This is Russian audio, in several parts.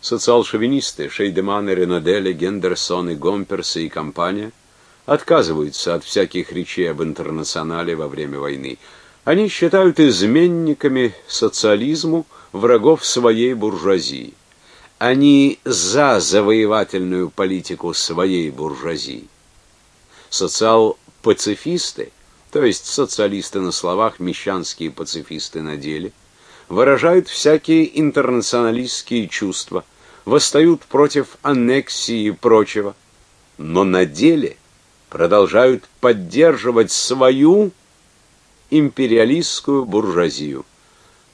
Социал-шовинисты Шейдеман и Ренаделе, Гендерсон и Гомперсы и компания отказываются от всяких речей об интернационале во время войны. Они считают изменниками социализму врагов своей буржуазии. Они за завоевательную политику своей буржуазии. Социал-пацифисты, то есть социалисты на словах, мещанские пацифисты на деле, выражают всякие интернационалистские чувства, восстают против аннексии и прочего, но на деле продолжают поддерживать свою империалистскую буржуазию.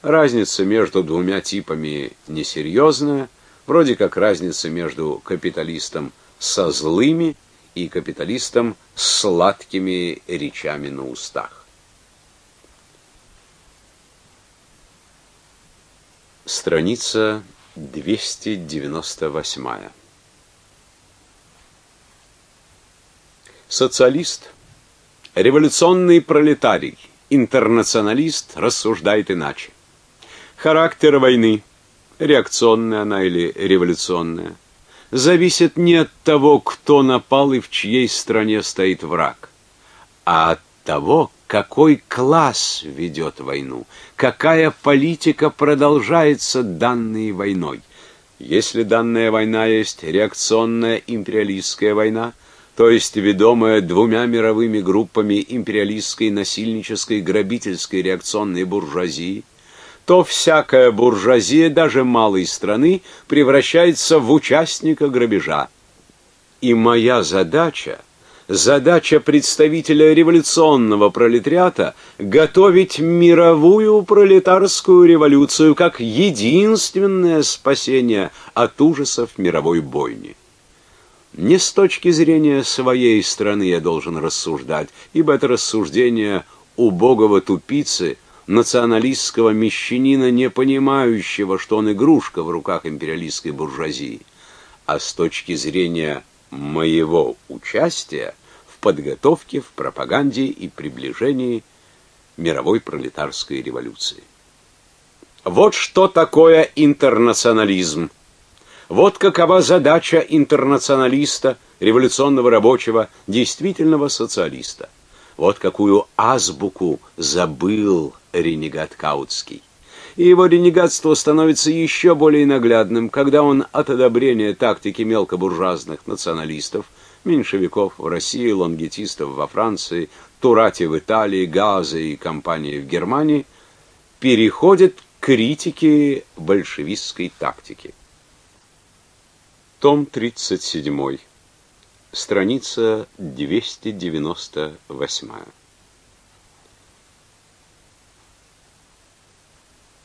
Разница между двумя типами несерьезная, вроде как разница между капиталистом со злыми и капиталистом с сладкими речами на устах. Страница 298. Социалист, революционный пролетарий, интернационалист рассуждает иначе. Характер войны, реакционная она или революционная, зависит не от того, кто напал и в чьей стране стоит враг, а от того, какой класс ведет войну, какая политика продолжается данной войной. Если данная война есть реакционная империалистская война, то есть ведомая двумя мировыми группами империалистской, насильнической, грабительской реакционной буржуазии, то всякая буржуазия даже малой страны превращается в участника грабежа. И моя задача задача представителя революционного пролетариата готовить мировую пролетарскую революцию как единственное спасение от ужасов мировой бойни. Не с точки зрения своей страны я должен рассуждать, ибо это рассуждение убогого тупицы, националистского мещанина, не понимающего, что он игрушка в руках империалистской буржуазии, а с точки зрения моего участия в подготовке, в пропаганде и приближении мировой пролетарской революции. Вот что такое интернационализм. Вот какова задача интернационалиста, революционного рабочего, действительного социалиста. Вот какую азбуку забыл ренегат Каутский и его ренегатство становится еще более наглядным, когда он от одобрения тактики мелкобуржуазных националистов, меньшевиков в России, лонгетистов во Франции, Турати в Италии, Газа и компании в Германии, переходит к критике большевистской тактики. Том 37. Страница 298.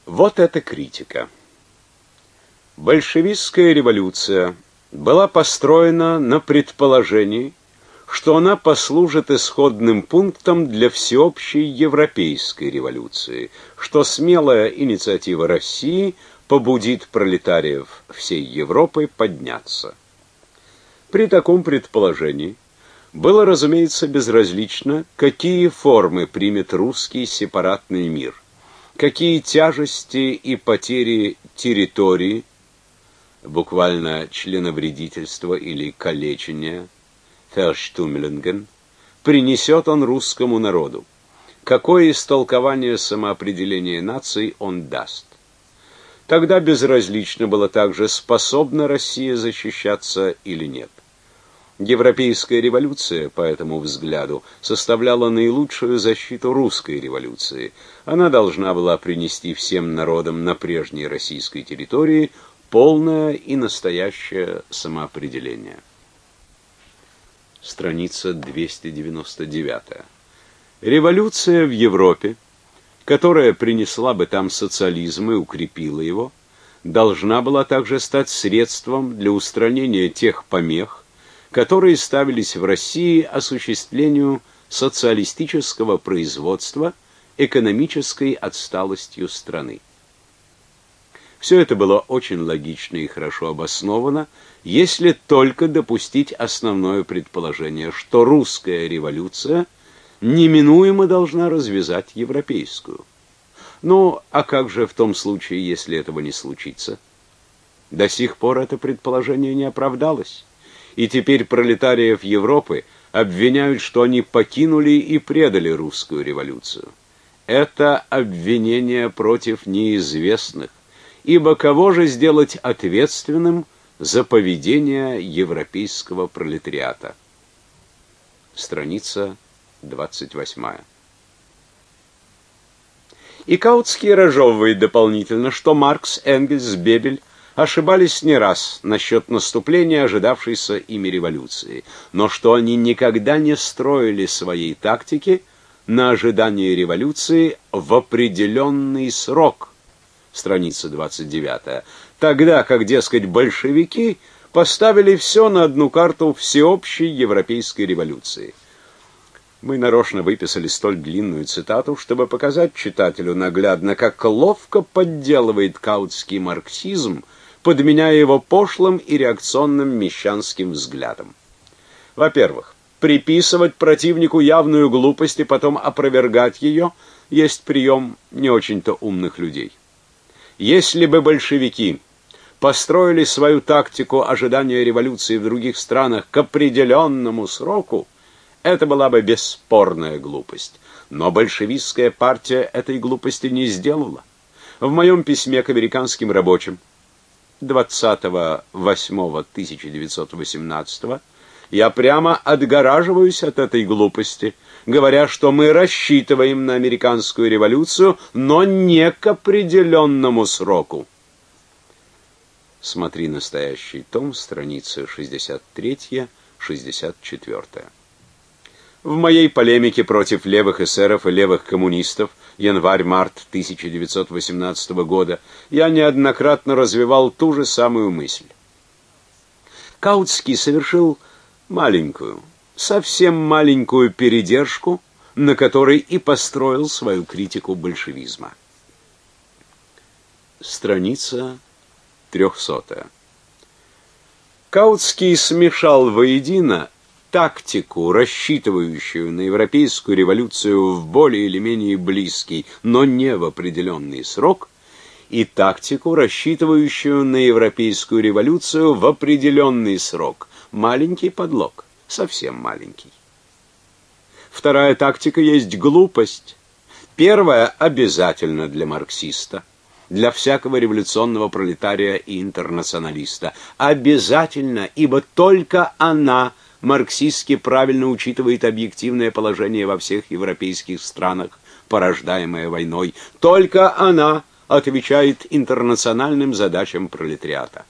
Вот эта критика. Большевистская революция была построена на предположении, что она послужит исходным пунктом для всеобщей европейской революции, что смелая инициатива России побудит пролетариев всей Европы подняться. При таком предположении было, разумеется, безразлично, какие формы примет русский сепаратный мир какие тяжести и потери территории, буквально членовредительство или калечение, Ферштумлинген, принесет он русскому народу, какое истолкование самоопределения наций он даст. Тогда безразлично было также, способна Россия защищаться или нет. Европейская революция, по этому взгляду, составляла наилучшую защиту русской революции. Она должна была принести всем народам на прежней российской территории полное и настоящее самоопределение. Страница 299. Революция в Европе, которая принесла бы там социализм и укрепила его, должна была также стать средством для устранения тех помех, которые ставились в России осуществлению социалистического производства экономической отсталостью страны. Все это было очень логично и хорошо обосновано, если только допустить основное предположение, что русская революция неминуемо должна развязать европейскую. Ну, а как же в том случае, если этого не случится? До сих пор это предположение не оправдалось, и теперь пролетариев Европы обвиняют, что они покинули и предали русскую революцию. Это обвинение против неизвестных, ибо кого же сделать ответственным за поведение европейского пролетариата? Страница 28. И Каутский разжевывает дополнительно, что Маркс, Энгельс, Бебель ошибались не раз насчет наступления ожидавшейся ими революции, но что они никогда не строили своей тактики на ожидание революции в определенный срок. Страница 29. Тогда как, дескать, большевики поставили все на одну карту всеобщей европейской революции. Мы нарочно выписали столь длинную цитату, чтобы показать читателю наглядно, как ловко подделывает каутский марксизм, подменяя его пошлым и реакционным мещанским взглядом. Во-первых, приписывать противнику явную глупость и потом опровергать ее есть прием не очень-то умных людей. Если бы большевики построили свою тактику ожидания революции в других странах к определенному сроку, это была бы бесспорная глупость. Но большевистская партия этой глупости не сделала. В моем письме к американским рабочим 28.1918 я прямо отгораживаюсь от этой глупости, говоря, что мы рассчитываем на американскую революцию, но не к определенному сроку. Смотри настоящий том, страница 63-64. В моей полемике против левых эсеров и левых коммунистов январь-март 1918 года я неоднократно развивал ту же самую мысль. Каутский совершил маленькую, совсем маленькую передержку, на которой и построил свою критику большевизма. Страница 300. Каутский смешал воедино тактику, рассчитывающую на европейскую революцию в более или менее близкий, но не в определенный срок, и тактику, рассчитывающую на европейскую революцию в определенный срок. Маленький подлог, совсем маленький. Вторая тактика есть глупость. Первая обязательно для марксиста, для всякого революционного пролетария и интернационалиста. Обязательно, ибо только она марксистски правильно учитывает объективное положение во всех европейских странах, порождаемое войной. Только она отвечает интернациональным задачам пролетариата.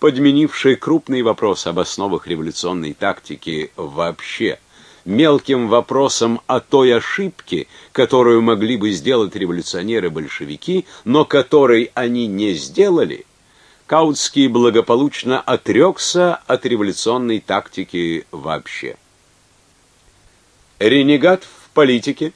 Подменивший крупный вопрос об основах революционной тактики вообще мелким вопросом о той ошибке, которую могли бы сделать революционеры-большевики, но которой они не сделали, Каутский благополучно отрекся от революционной тактики вообще. Ренегат в политике,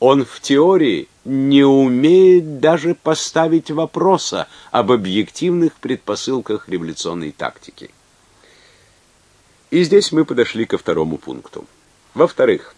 он в теории не умеет даже поставить вопроса об объективных предпосылках революционной тактики. И здесь мы подошли ко второму пункту. Во-вторых,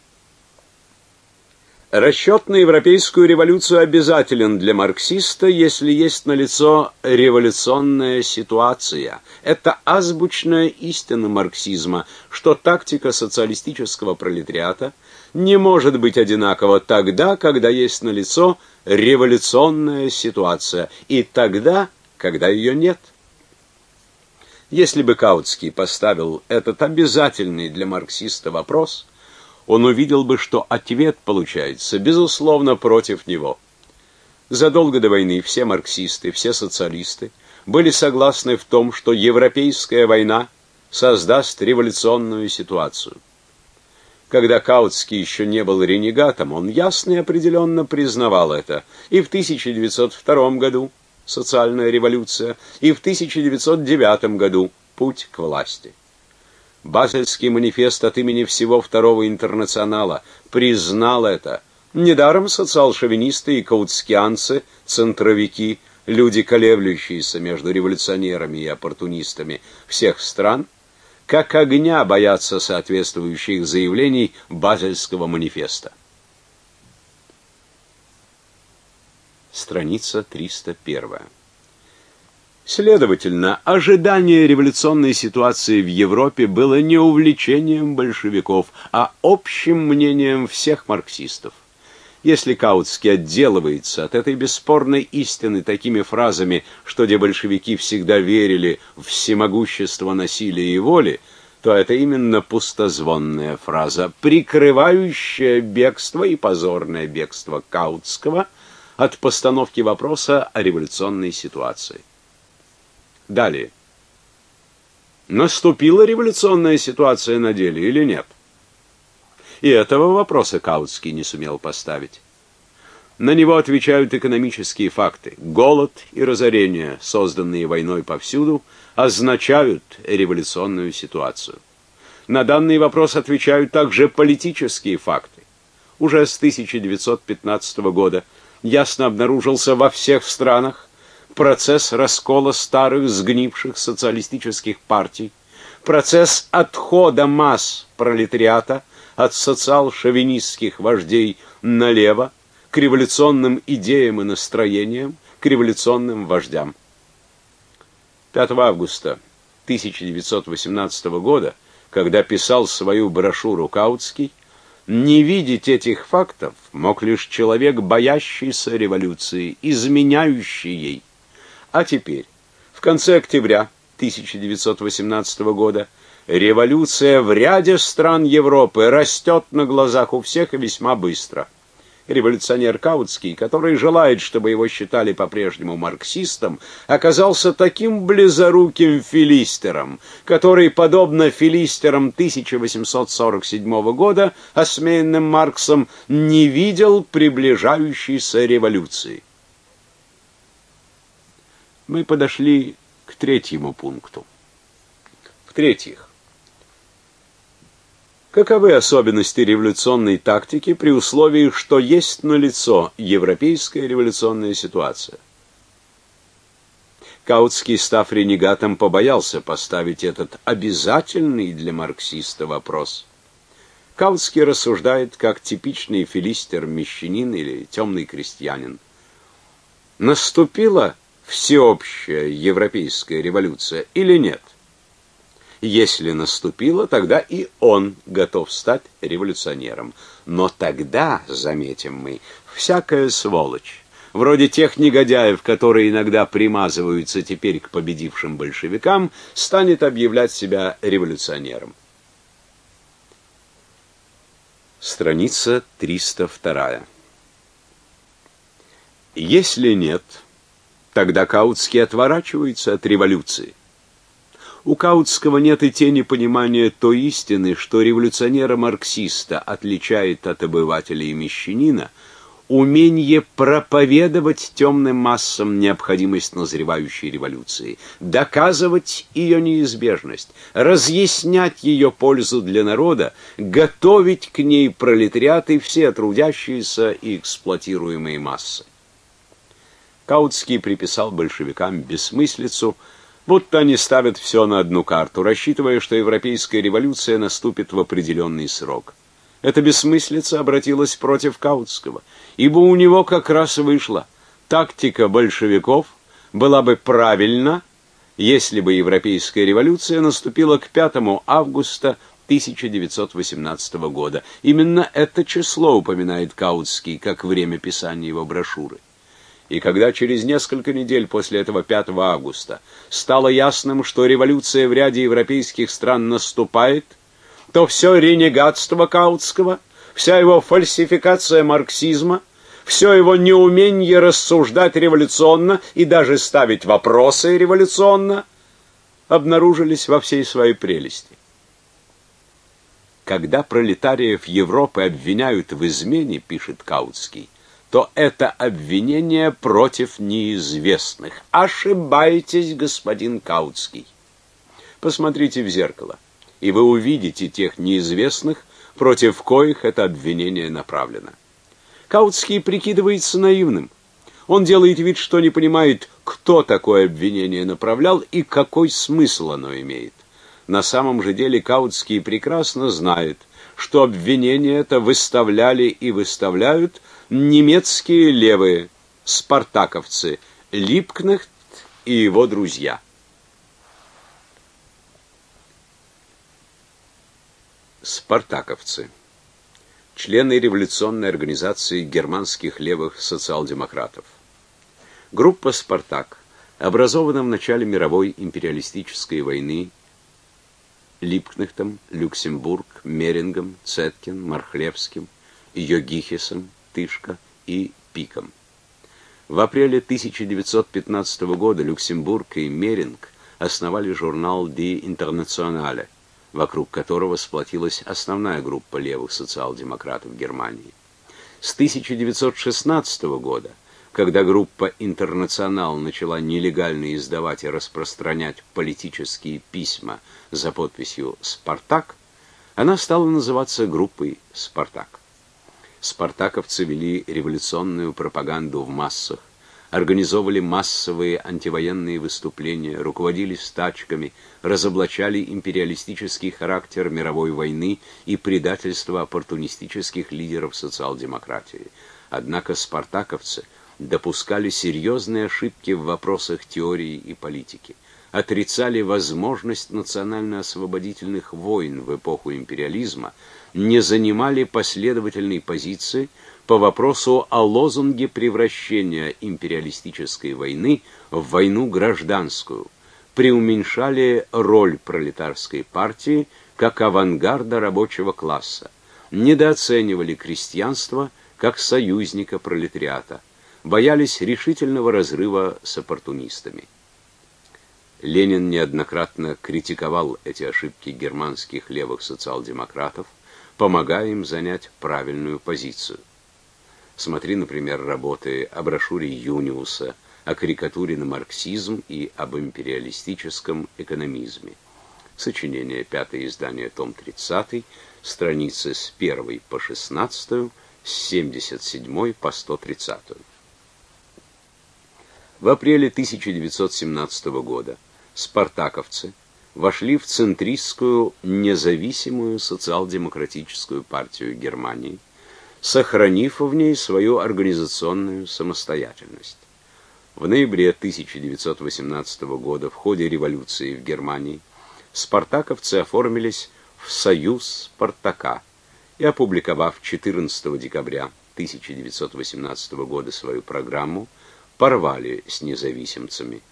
Расчет на европейскую революцию обязателен для марксиста, если есть налицо революционная ситуация. Это азбучная истина марксизма, что тактика социалистического пролетариата не может быть одинакова тогда, когда есть налицо революционная ситуация, и тогда, когда ее нет. Если бы Каутский поставил этот обязательный для марксиста вопрос, он увидел бы, что ответ получается, безусловно, против него. Задолго до войны все марксисты, все социалисты были согласны в том, что европейская война создаст революционную ситуацию. Когда Каутский еще не был ренегатом, он ясно и определенно признавал это. И в 1902 году социальная революция, и в 1909 году путь к власти. Базельский манифест от имени всего Второго интернационала признал это. Недаром социал-шовинисты и каутскианцы, центровики, люди, колеблющиеся между революционерами и оппортунистами всех стран, как огня боятся соответствующих заявлений Базельского манифеста. Страница 301. Следовательно, ожидание революционной ситуации в Европе было не увлечением большевиков, а общим мнением всех марксистов. Если Каутский отделывается от этой бесспорной истины такими фразами, что где большевики всегда верили в всемогущество насилия и воли, то это именно пустозвонная фраза, прикрывающая бегство и позорное бегство Каутского от постановки вопроса о революционной ситуации. Далее. Наступила революционная ситуация на деле или нет? И этого вопроса Каутский не сумел поставить. На него отвечают экономические факты. Голод и разорение, созданные войной повсюду, означают революционную ситуацию. На данный вопрос отвечают также политические факты. Уже с 1915 года ясно обнаружился во всех странах процесс раскола старых сгнивших социалистических партий, процесс отхода масс пролетариата от социал-шовинистских вождей налево к революционным идеям и настроениям, к революционным вождям. 5 августа 1918 года, когда писал свою брошюру Каутский, не видеть этих фактов мог лишь человек, боящийся революции, изменяющий ей. А теперь, в конце октября 1918 года, революция в ряде стран Европы растет на глазах у всех и весьма быстро – революционер Каутский, который желает, чтобы его считали по-прежнему марксистом, оказался таким близоруким филистером, который, подобно филистерам 1847 года, осмеянным Марксом, не видел приближающейся революции. Мы подошли к третьему пункту. В-третьих, Каковы особенности революционной тактики при условии, что есть налицо европейская революционная ситуация? Каутский, став ренегатом, побоялся поставить этот обязательный для марксиста вопрос. Каутский рассуждает как типичный филистер-мещанин или темный крестьянин. Наступила всеобщая европейская революция или нет? Если наступило, тогда и он готов стать революционером. Но тогда, заметим мы, всякая сволочь, вроде тех негодяев, которые иногда примазываются теперь к победившим большевикам, станет объявлять себя революционером. Страница 302. Если нет, тогда Каутский отворачивается от революции. У Каутского нет и тени понимания той истины, что революционера-марксиста отличает от обывателя и мещанина умение проповедовать темным массам необходимость назревающей революции, доказывать ее неизбежность, разъяснять ее пользу для народа, готовить к ней пролетариат и все трудящиеся и эксплуатируемые массы. Каутский приписал большевикам бессмыслицу, будто они ставят все на одну карту, рассчитывая, что европейская революция наступит в определенный срок. Эта бессмыслица обратилась против Каутского, ибо у него как раз вышла тактика большевиков была бы правильна, если бы европейская революция наступила к 5 августа 1918 года. Именно это число упоминает Каутский как время писания его брошюры. И когда через несколько недель после этого 5 августа стало ясным, что революция в ряде европейских стран наступает, то все ренегатство Каутского, вся его фальсификация марксизма, все его неумение рассуждать революционно и даже ставить вопросы революционно обнаружились во всей своей прелести. Когда пролетариев Европы обвиняют в измене, пишет Каутский, то это обвинение против неизвестных. Ошибаетесь, господин Каутский. Посмотрите в зеркало, и вы увидите тех неизвестных, против коих это обвинение направлено. Каутский прикидывается наивным. Он делает вид, что не понимает, кто такое обвинение направлял и какой смысл оно имеет. На самом же деле Каутский прекрасно знает, что обвинение это выставляли и выставляют немецкие левые, спартаковцы, Липкнехт и его друзья. Спартаковцы. Члены революционной организации германских левых социал-демократов. Группа «Спартак» образована в начале мировой империалистической войны Липкнехтом, Люксембург, Мерингом, Цеткин, Мархлевским, Йогихесом, Тышко и Пиком. В апреле 1915 года Люксембург и Меринг основали журнал «Die Internationale», вокруг которого сплотилась основная группа левых социал-демократов Германии. С 1916 года, когда группа «Интернационал» начала нелегально издавать и распространять политические письма за подписью «Спартак», она стала называться группой «Спартак». Спартаковцы вели революционную пропаганду в массах, организовывали массовые антивоенные выступления, руководили стачками, разоблачали империалистический характер мировой войны и предательство оппортунистических лидеров социал-демократии. Однако спартаковцы допускали серьезные ошибки в вопросах теории и политики, отрицали возможность национально-освободительных войн в эпоху империализма, не занимали последовательной позиции по вопросу о лозунге превращения империалистической войны в войну гражданскую, преуменьшали роль пролетарской партии как авангарда рабочего класса, недооценивали крестьянство как союзника пролетариата, боялись решительного разрыва с оппортунистами. Ленин неоднократно критиковал эти ошибки германских левых социал-демократов, помогая им занять правильную позицию. Смотри, например, работы о брошюре Юниуса, о карикатуре на марксизм и об империалистическом экономизме. Сочинение, пятое издание, том 30, страницы с 1 по 16, с 77 по 130. В апреле 1917 года спартаковцы вошли в центристскую независимую социал-демократическую партию Германии – сохранив в ней свою организационную самостоятельность. В ноябре 1918 года в ходе революции в Германии спартаковцы оформились в Союз Спартака и, опубликовав 14 декабря 1918 года свою программу, порвали с независимцами.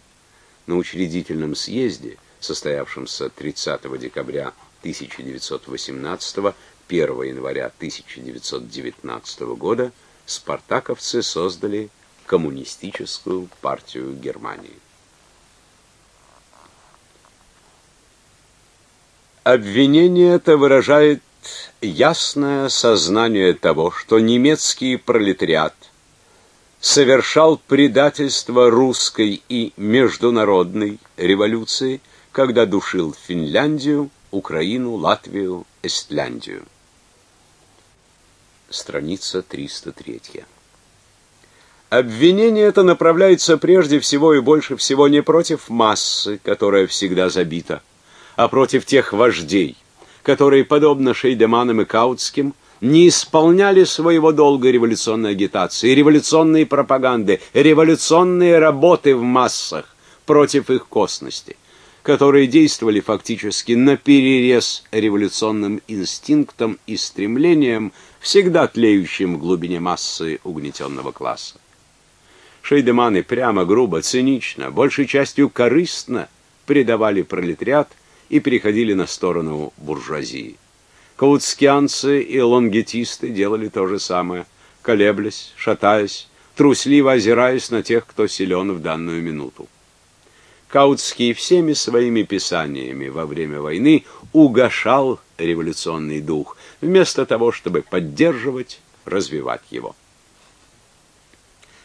На учредительном съезде, состоявшемся 30 декабря 1918 года, 1 января 1919 года спартаковцы создали коммунистическую партию Германии. Обвинение это выражает ясное сознание того, что немецкий пролетариат совершал предательство русской и международной революции, когда душил Финляндию, Украину, Латвию, Эстляндию страница 303. Обвинение это направляется прежде всего и больше всего не против массы, которая всегда забита, а против тех вождей, которые, подобно Шейдеманам и Каутским, не исполняли своего долга революционной агитации, революционной пропаганды, революционные работы в массах против их косности, которые действовали фактически на перерез революционным инстинктам и стремлениям, всегда тлеющим в глубине массы угнетенного класса. Шейдеманы прямо, грубо, цинично, большей частью корыстно предавали пролетариат и переходили на сторону буржуазии. Каутскианцы и лонгетисты делали то же самое, колеблясь, шатаясь, трусливо озираясь на тех, кто силен в данную минуту. Каутский всеми своими писаниями во время войны угошал революционный дух, вместо того, чтобы поддерживать, развивать его.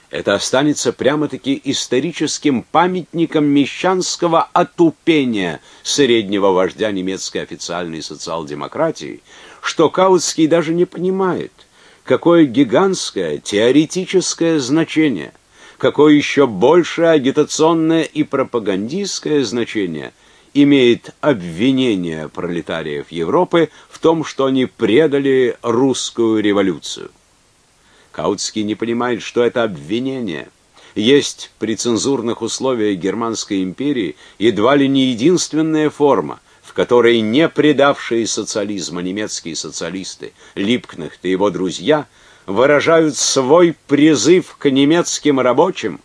Это останется прямо-таки историческим памятником мещанского отупения среднего вождя немецкой официальной социал-демократии, что Каутский даже не понимает, какое гигантское теоретическое значение, какое еще большее агитационное и пропагандистское значение – имеет обвинение пролетариев Европы в том, что они предали русскую революцию. Каутский не понимает, что это обвинение есть при цензурных условиях Германской империи едва ли не единственная форма, в которой не предавшие социализма немецкие социалисты, Липкнехт и его друзья, выражают свой призыв к немецким рабочим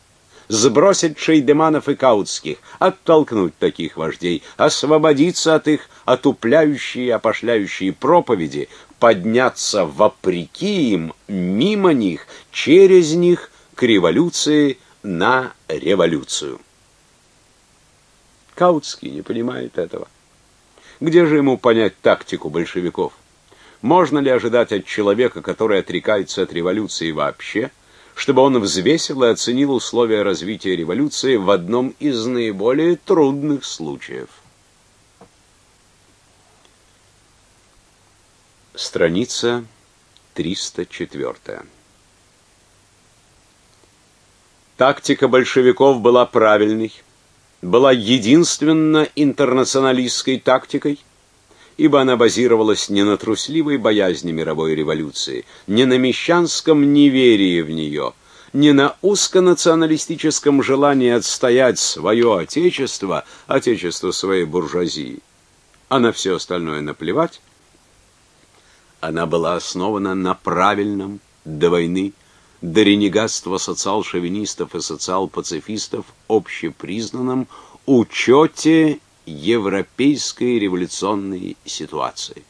сбросить шейдеманов и каутских, оттолкнуть таких вождей, освободиться от их отупляющей и опошляющей проповеди, подняться вопреки им, мимо них, через них к революции на революцию. Каутский не понимает этого. Где же ему понять тактику большевиков? Можно ли ожидать от человека, который отрекается от революции вообще, чтобы он взвесил и оценил условия развития революции в одном из наиболее трудных случаев? Страница 304. Тактика большевиков была правильной, была единственно интернационалистской тактикой, ибо она базировалась не на трусливой боязни мировой революции, не на мещанском неверии в нее, не на узконационалистическом желании отстоять свое отечество, отечество своей буржуазии, а на все остальное наплевать, она была основана на правильном до войны, до ренегатства социал-шовинистов и социал-пацифистов общепризнанном учете европейской революционной ситуации.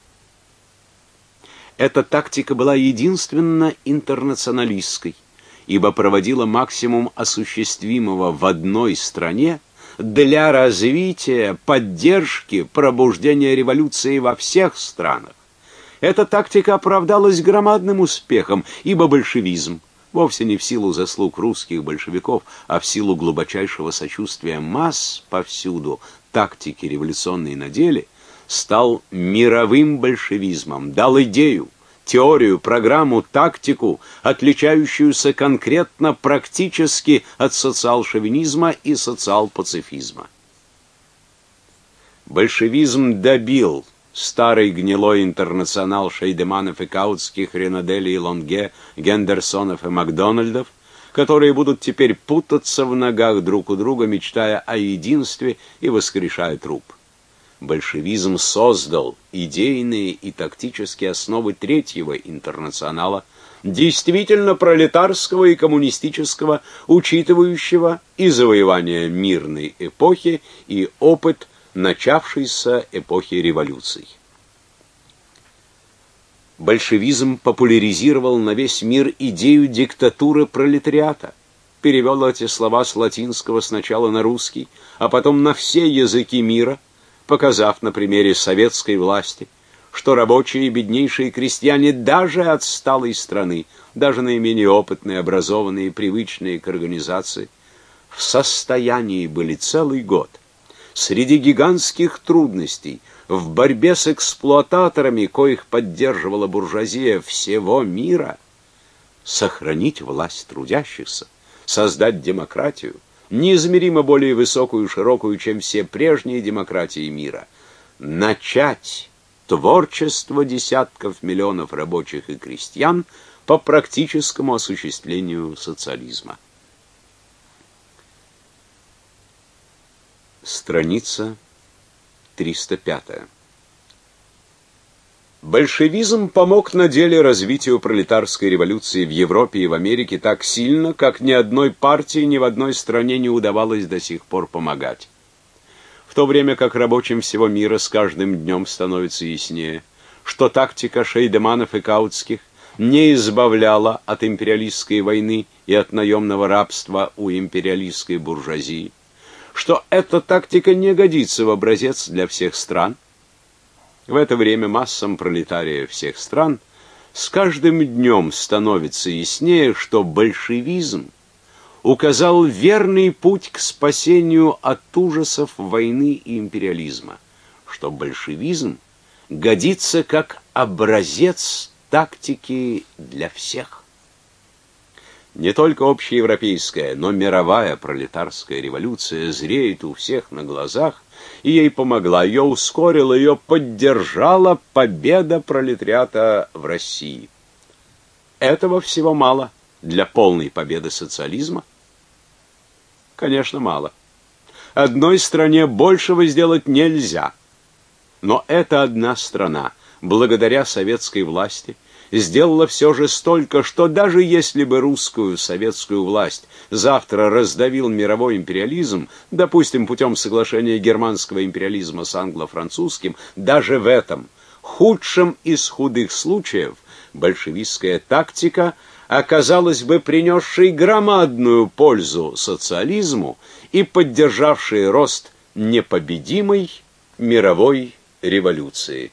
Эта тактика была единственно интернационалистской, ибо проводила максимум осуществимого в одной стране для развития, поддержки, пробуждения революции во всех странах. Эта тактика оправдалась громадным успехом, ибо большевизм, вовсе не в силу заслуг русских большевиков, а в силу глубочайшего сочувствия масс повсюду, тактики революционной на деле, стал мировым большевизмом, дал идею, теорию, программу, тактику, отличающуюся конкретно практически от социал-шовинизма и социал-пацифизма. Большевизм добил старый гнилой интернационал Шейдеманов и Каутских, Ренадели и Лонге, Гендерсонов и Макдональдов, которые будут теперь путаться в ногах друг у друга, мечтая о единстве и воскрешая труп. Большевизм создал идейные и тактические основы третьего интернационала, действительно пролетарского и коммунистического, учитывающего и завоевание мирной эпохи, и опыт начавшейся эпохи революций. Большевизм популяризировал на весь мир идею диктатуры пролетариата, перевел эти слова с латинского сначала на русский, а потом на все языки мира, показав на примере советской власти, что рабочие и беднейшие крестьяне даже отсталой страны, даже наименее опытные, образованные и привычные к организации, в состоянии были целый год – среди гигантских трудностей, в борьбе с эксплуататорами, коих поддерживала буржуазия всего мира, сохранить власть трудящихся, создать демократию, неизмеримо более высокую и широкую, чем все прежние демократии мира, начать творчество десятков миллионов рабочих и крестьян по практическому осуществлению социализма. Страница 305. Большевизм помог на деле развитию пролетарской революции в Европе и в Америке так сильно, как ни одной партии ни в одной стране не удавалось до сих пор помогать. В то время как рабочим всего мира с каждым днем становится яснее, что тактика шейдеманов и каутских не избавляла от империалистской войны и от наемного рабства у империалистской буржуазии, что эта тактика не годится в образец для всех стран. В это время массам пролетариев всех стран с каждым днем становится яснее, что большевизм указал верный путь к спасению от ужасов войны и империализма, что большевизм годится как образец тактики для всех. Не только общеевропейская, но мировая пролетарская революция зреет у всех на глазах, и ей помогла, ее ускорила, ее поддержала победа пролетариата в России. Этого всего мало для полной победы социализма, Конечно, мало. Одной стране большего сделать нельзя. Но эта одна страна, благодаря советской власти, сделала все же столько, что даже если бы русскую советскую власть завтра раздавил мировой империализм, допустим, путем соглашения германского империализма с англо-французским, даже в этом худшем из худых случаев большевистская тактика оказалась бы принесшей громадную пользу социализму и поддержавшей рост непобедимой мировой революции.